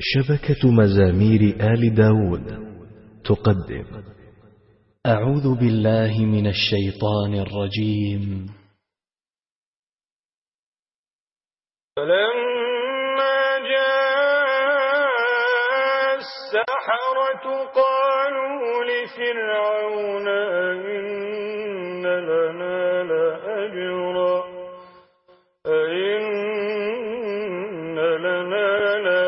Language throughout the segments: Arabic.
شبكة مزامير آل داود تقدم. أعوذ بالله من الشيطان الرجيم. فلما جاء السحرة قالوا لفرعون أئن لنا لأجرا أئن لنا لأجرا.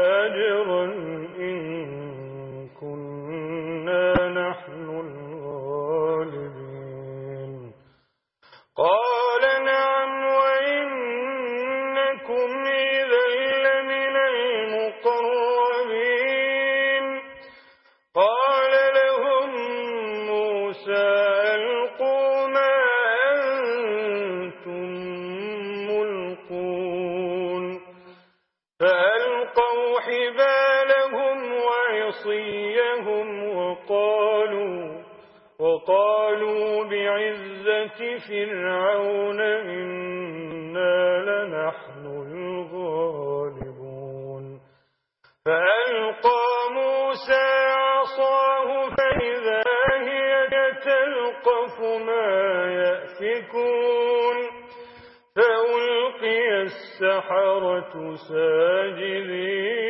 عصيهم وقالوا وقالوا بعزة فرعون إنا لنحن الغالبون فألقى موسى عصاه فإذا هي تلقف ما يأفكون فألقي السحرة ساجدين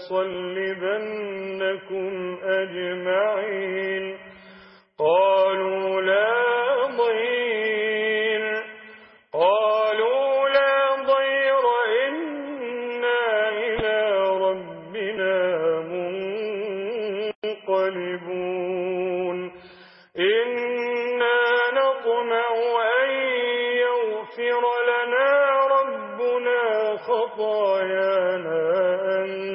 لَنُصَلِّبَنَّكُمْ أَجْمَعِينَ قَالُوا لَا ضَيْرَ قَالُوا لَا ضَيْرَ إِنَّا إِلَى رَبِّنَا مُنْقَلِبُونَ إِنَّا نَطْمَعُ أَنْ يَغْفِرَ لَنَا رَبُّنَا خَطَايَانَا أَنْ